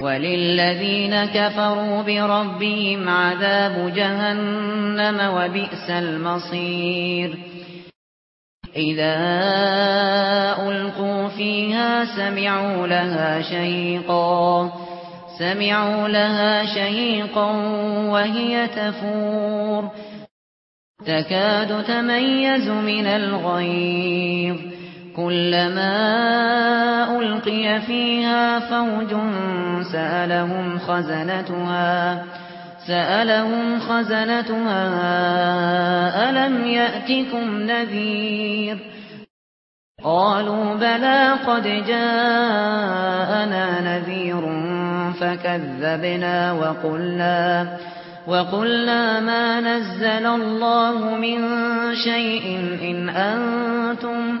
وللذين كفروا بربهم عذاب جهنم وبئس المصير. إذا ألقوا فيها سمعوا لها شيقا. سمعوا لها شيقا وهي تفور. تكاد تميز من الغيظ. كلما ألقي فيها فوج سألهم خزنتها سألهم خزنتها ألم يأتكم نذير قالوا بلى قد جاءنا نذير فكذبنا وقلنا وَقُلْنَا مَا نَزَّلَ اللَّهُ مِن شَيْءٍ إِنْ أَنْتُمْ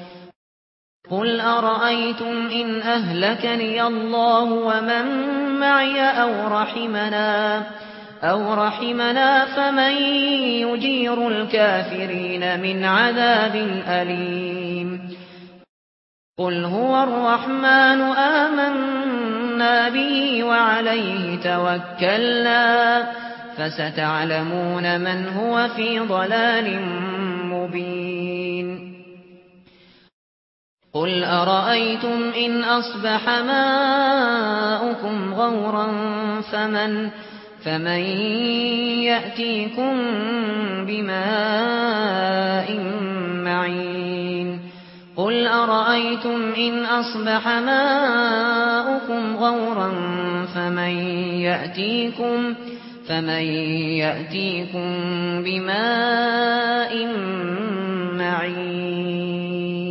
قل أرأيتم إن أهلكني الله ومن معي أو رحمنا أو رحمنا فمن يجير الكافرين من عذاب أليم قل هو الرحمن آمنا به وعليه توكلنا فستعلمون من هو في ضلال مبين قل أرأيتم إن أصبح ماؤكم غورا فمن فمن يأتيكم بماء معين قل أرأيتم إن أصبح ماؤكم غورا فمن يأتيكم فمن يأتيكم بماء معين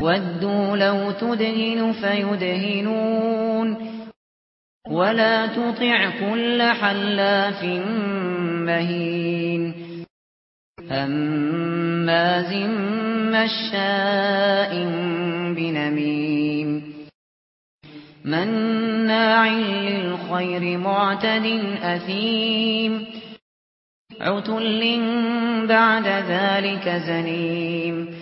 وَدُّوا لَوْ تُدْهِنُ فَيُدْهِنُونَ وَلَا تُطِعْ كُلَّ حَلَّافٍ مَّهِينٍ هَمَّازٍ مَّشَّاءٍ بِنَمِيمٍ مَّنَّاعٍ لِّلْخَيْرِ مُعْتَدٍ أَثِيمٍ عُتُلٍّ بَعْدَ ذَلِكَ زَنِيمٍ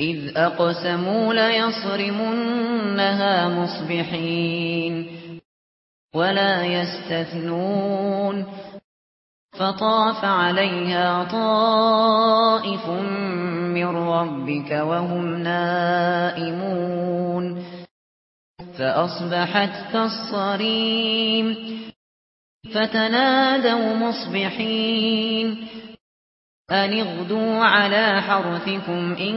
إذ أقسموا ليصرمنها مصبحين ولا يستثنون فطاف عليها طائف من ربك وهم نائمون فأصبحت كالصريم فتنادوا مصبحين أن اغدوا على حرثكم إن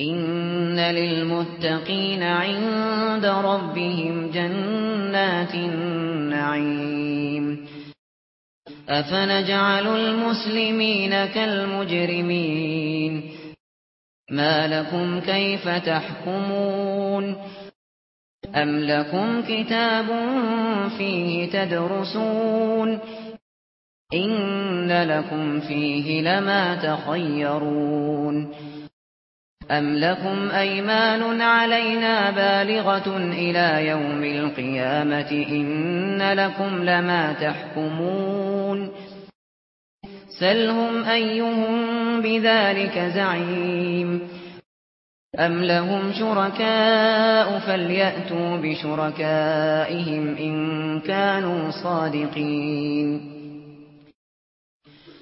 إن للمتقين عند ربهم جنات النعيم. أفنجعل المسلمين كالمجرمين. ما لكم كيف تحكمون؟ أم لكم كتاب فيه تدرسون؟ إن لكم فيه لما تخيرون. أَمْ لَكُمْ أَيْمَانٌ عَلَيْنَا بَالِغَةٌ إِلَى يَوْمِ الْقِيَامَةِ إِنَّ لَكُمْ لَمَا تَحْكُمُونَ سَلْهُمْ أَيُّهُمْ بِذَلِكَ زَعِيمٌ أَمْ لَهُمْ شُرَكَاءُ فَلْيَأْتُوا بِشُرَكَائِهِمْ إِن كَانُوا صَادِقِينَ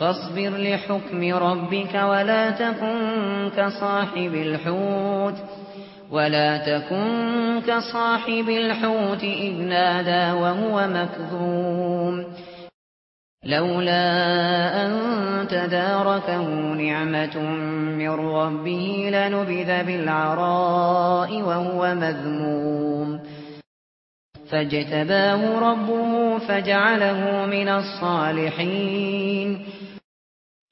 فاصبر لحكم ربك ولا تكن كصاحب الحوت ولا تكن كصاحب الحوت إذ نادى وهو مكذوم لولا أن تداركه نعمة من ربه لنبذ بالعراء وهو مذموم فاجتباه ربه فجعله من الصالحين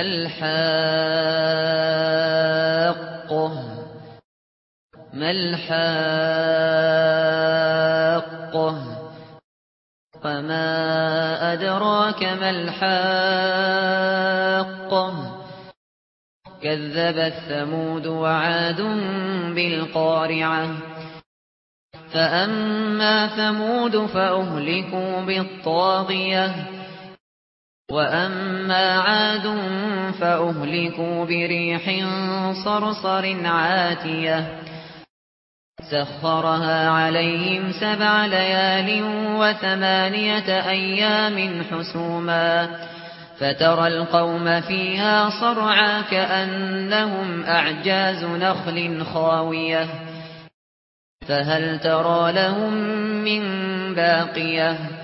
الحق. ما الحق؟ فما أدراك ما الحق؟ كذب الثمود وعاد بالقارعة. فأما ثمود فأهلكوا بالطاغية. وَأَمَّا عَادٌ فَأُهْلِكُوا بِرِيحٍ صَرْصَرٍ عَاتِيَةٍ سَخَّرَهَا عَلَيْهِمْ سَبْعَ لَيَالٍ وَثَمَانِيَةَ أَيَّامٍ حُسُومًا فَتَرَى الْقَوْمَ فِيهَا صَرْعَى كَأَنَّهُمْ أَعْجَازُ نَخْلٍ خَاوِيَةٍ فَهَلْ تَرَى لَهُم مِّن بَاقِيَةٍ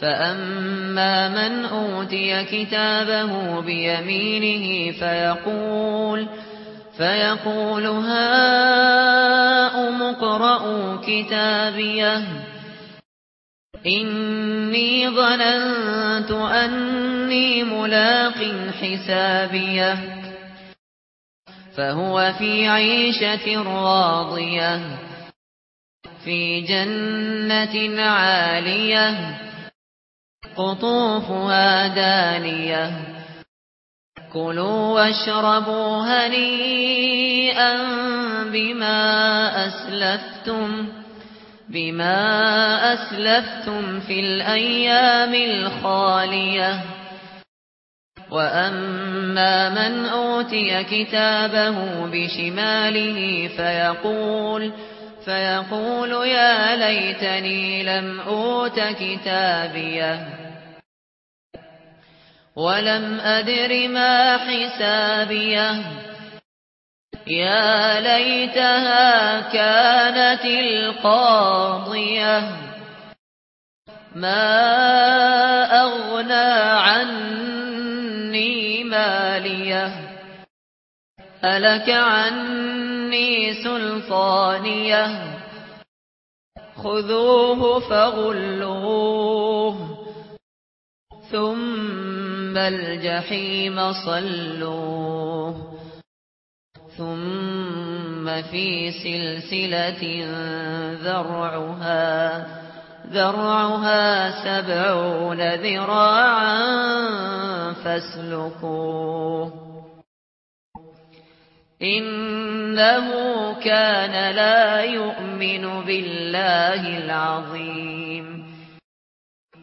فأما من أوتي كتابه بيمينه فيقول فيقول هاؤم اقْرَؤُوا كتابيه إني ظننت أني ملاق حسابيه فهو في عيشة راضية في جنة عالية قطوفها دانية. كلوا واشربوا هنيئا بما أسلفتم بما أسلفتم في الأيام الخالية. وَأَمَّا مَنْ أُوتِيَ كِتَابَهُ بِشِمَالِهِ فَيَقُولُ فَيَقُولُ يَا لَيْتَنِي لَمْ أُوتَ كِتَابِيَهْ. ولم أدر ما حسابيه. يا ليتها كانت القاضية. ما أغنى عني مالية. ألك عني سلطانية. خذوه فغلوه. ثم ثم الجحيم صلوه ثم في سلسلة ذرعها ذرعها سبعون ذراعا فاسلكوه إنه كان لا يؤمن بالله العظيم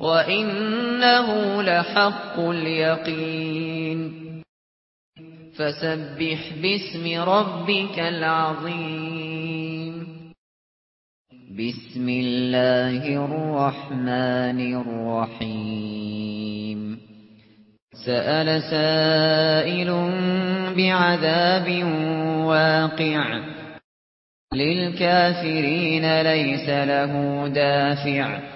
وَإِنَّهُ لَحَقُّ الْيَقِينِ فَسَبِّحْ بِاسْمِ رَبِّكَ الْعَظِيمِ بِسْمِ اللَّهِ الرَّحْمَنِ الرَّحِيمِ سَأَلَ سَائِلٌ بِعَذَابٍ وَاقِعٍ لِلْكَافِرِينَ لَيْسَ لَهُ دَافِعٌ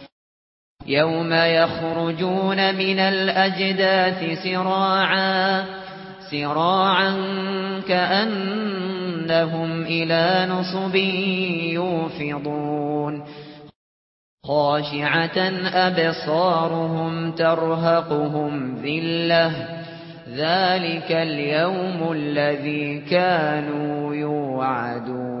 يوم يخرجون من الأجداث سِرعَ سِرعًا كأنهم إلى نصب يوفضون. خاشعة أبصارهم ترهقهم ذلة ذلك اليوم الذي كانوا يوعدون.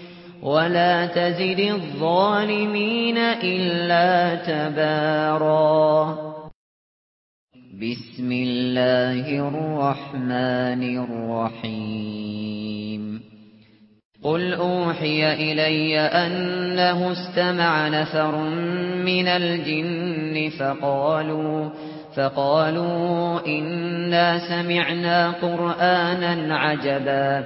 ولا تزد الظالمين إلا تبارا. بسم الله الرحمن الرحيم. قل أوحي إلي أنه استمع نفر من الجن فقالوا فقالوا إنا سمعنا قرآنا عجبا.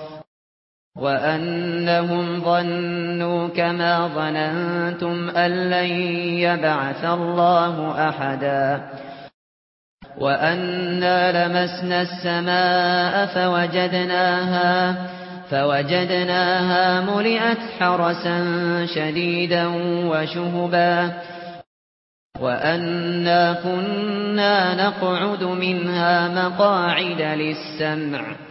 وَأَنَّهُمْ ظَنُّوا كَمَا ظَنَنْتُمْ أَن لَّن يَبْعَثَ اللَّهُ أَحَدًا وَأَنَّا لَمَسْنَا السَّمَاءَ فَوَجَدْنَاهَا فَوَجَدْنَاهَا مُلِئَتْ حَرَسًا شَدِيدًا وَشُهُبًا وَأَنَّا كُنَّا نَقْعُدُ مِنْهَا مَقَاعِدَ لِلسَّمْعِ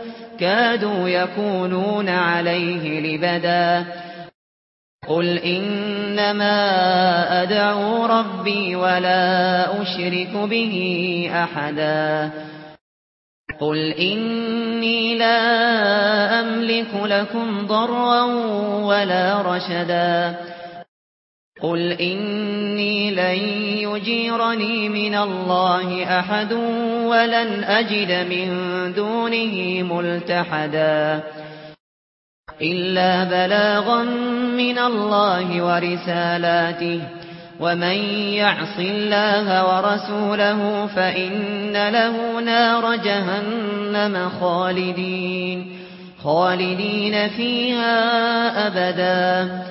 كادوا يكونون عليه لبدا. قل إنما أدعو ربي ولا أشرك به أحدا. قل إني لا أملك لكم ضرا ولا رشدا. قل إني لن يجيرني من الله أحد ولن أجد من دونه ملتحدا إلا بلاغا من الله ورسالاته ومن يعص الله ورسوله فإن له نار جهنم خالدين خالدين فيها أبداً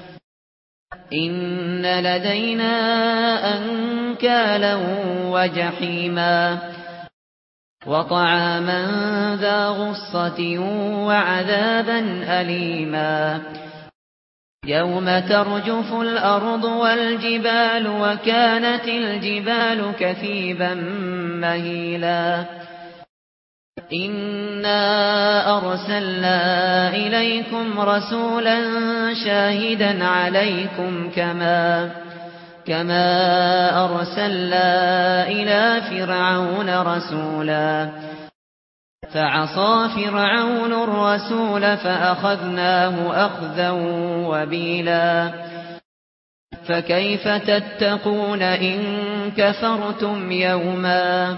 ان لدينا انكالا وجحيما وطعاما ذا غصة وعذابا أليما يوم ترجف الأرض والجبال وكانت الجبال كثيبا مهيلا إنا أرسلنا إليكم رسولا شاهدا عليكم كما كما أرسلنا إلى فرعون رسولا فعصى فرعون الرسول فأخذناه أخذا وبيلا فكيف تتقون إن كفرتم يوما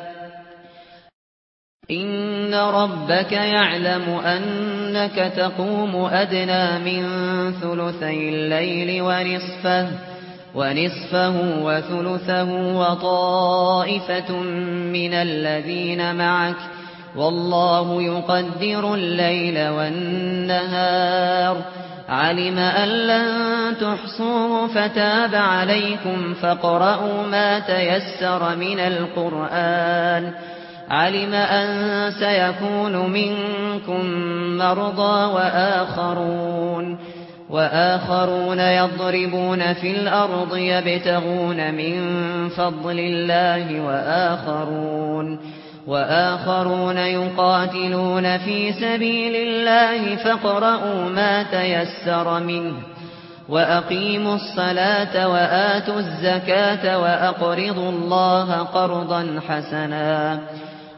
ان ربك يعلم انك تقوم ادنى من ثلثي الليل ونصفه ونصفه وثلثه وطائفة من الذين معك والله يقدر الليل والنهار. علم أن لن تحصوه فتاب عليكم فاقرأوا ما تيسر من القرآن علم أن سيكون منكم مرضى وآخرون وآخرون يضربون في الأرض يبتغون من فضل الله وآخرون وآخرون يقاتلون في سبيل الله فقرؤوا ما تيسر منه وَأَقِيمُوا الصَّلَاةَ وَآتُوا الزَّكَاةَ وَأَقْرِضُوا اللَّهَ قَرْضًا حَسَنًا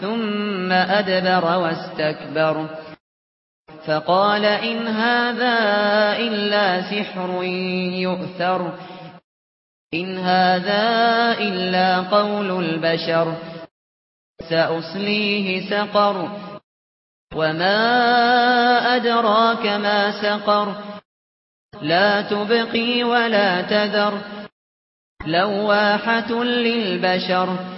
ثم أدبر واستكبر. فقال إن هذا إلا سحر يؤثر. إن هذا إلا قول البشر. سأسليه سقر. وما أدراك ما سقر. لا تبقي ولا تذر. لواحة للبشر.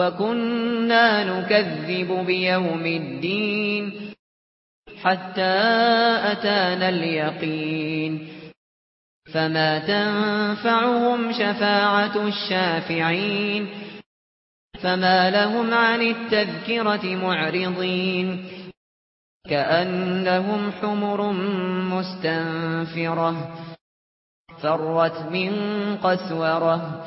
وَكُنَّا نُكَذِّبُ بِيَوْمِ الدِّينِ حَتَّى أَتَانَا الْيَقِينُ فَمَا تَنفَعُهُمْ شَفَاعَةُ الشَّافِعِينَ فَمَا لَهُمْ عَنِ التَّذْكِرَةِ مُعْرِضِينَ كَأَنَّهُمْ حُمُرٌ مُسْتَنفِرَةٌ فَرَّتْ مِنْ قَسْوَرَةٍ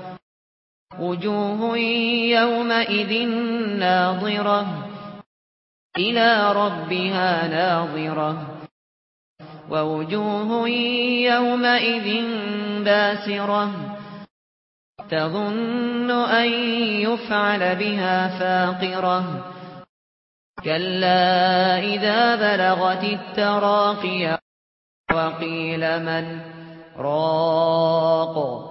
وجوه يومئذ ناظرة. إلى ربها ناظرة. ووجوه يومئذ باسرة. تظن أن يفعل بها فاقرة. كلا إذا بلغت التراقية وقيل من راق.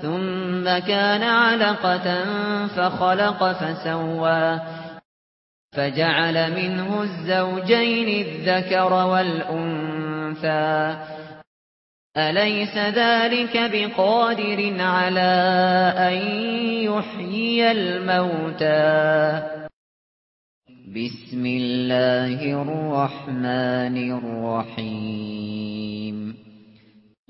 ثُمَّ كَانَ عَلَقَةً فَخَلَقَ فَسَوَّى فَجَعَلَ مِنْهُ الزَّوْجَيْنِ الذَّكَرَ وَالْأُنْثَى. أَلَيْسَ ذَلِكَ بِقَادِرٍ عَلَى أَنْ يُحْيِيَ الْمَوْتَى؟ بِسْمِ اللَّهِ الرَّحْمَنِ الرَّحِيمِ.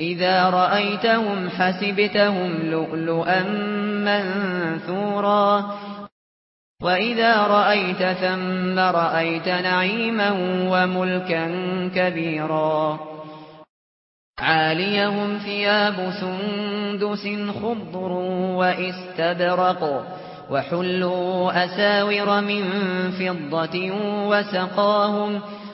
إذا رأيتهم حسبتهم لؤلؤا منثورا. وإذا رأيت ثم رأيت نعيما وملكا كبيرا. عاليهم ثياب سندس خضر وإستبرق. وحلوا أساور من فضة وسقاهم. وحلوا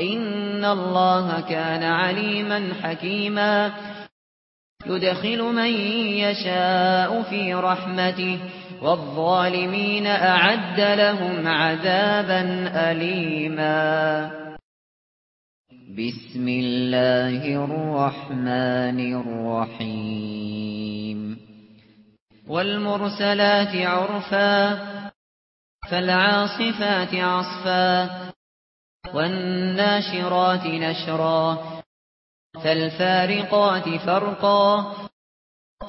ان الله كان عليما حكيما يدخل من يشاء في رحمته والظالمين اعد لهم عذابا اليما بسم الله الرحمن الرحيم والمرسلات عرفا فالعاصفات عصفا والناشرات نشرا فالفارقات فرقا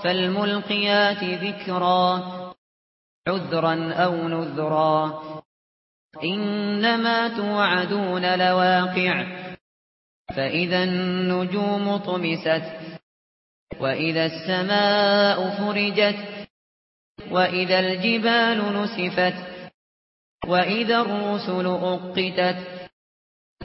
فالملقيات ذكرا عذرا أو نذرا. إنما توعدون لواقع فإذا النجوم طمست وإذا السماء فرجت وإذا الجبال نسفت وإذا الرسل أقتت.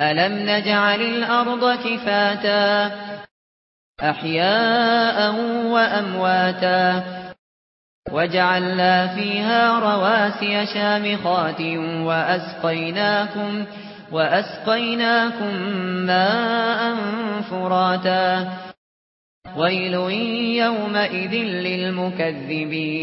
ألم نجعل الأرض كفاتا أحياء وأمواتا وجعلنا فيها رواسي شامخات وأسقيناكم, وأسقيناكم ماء فراتا ويل يومئذ للمكذبين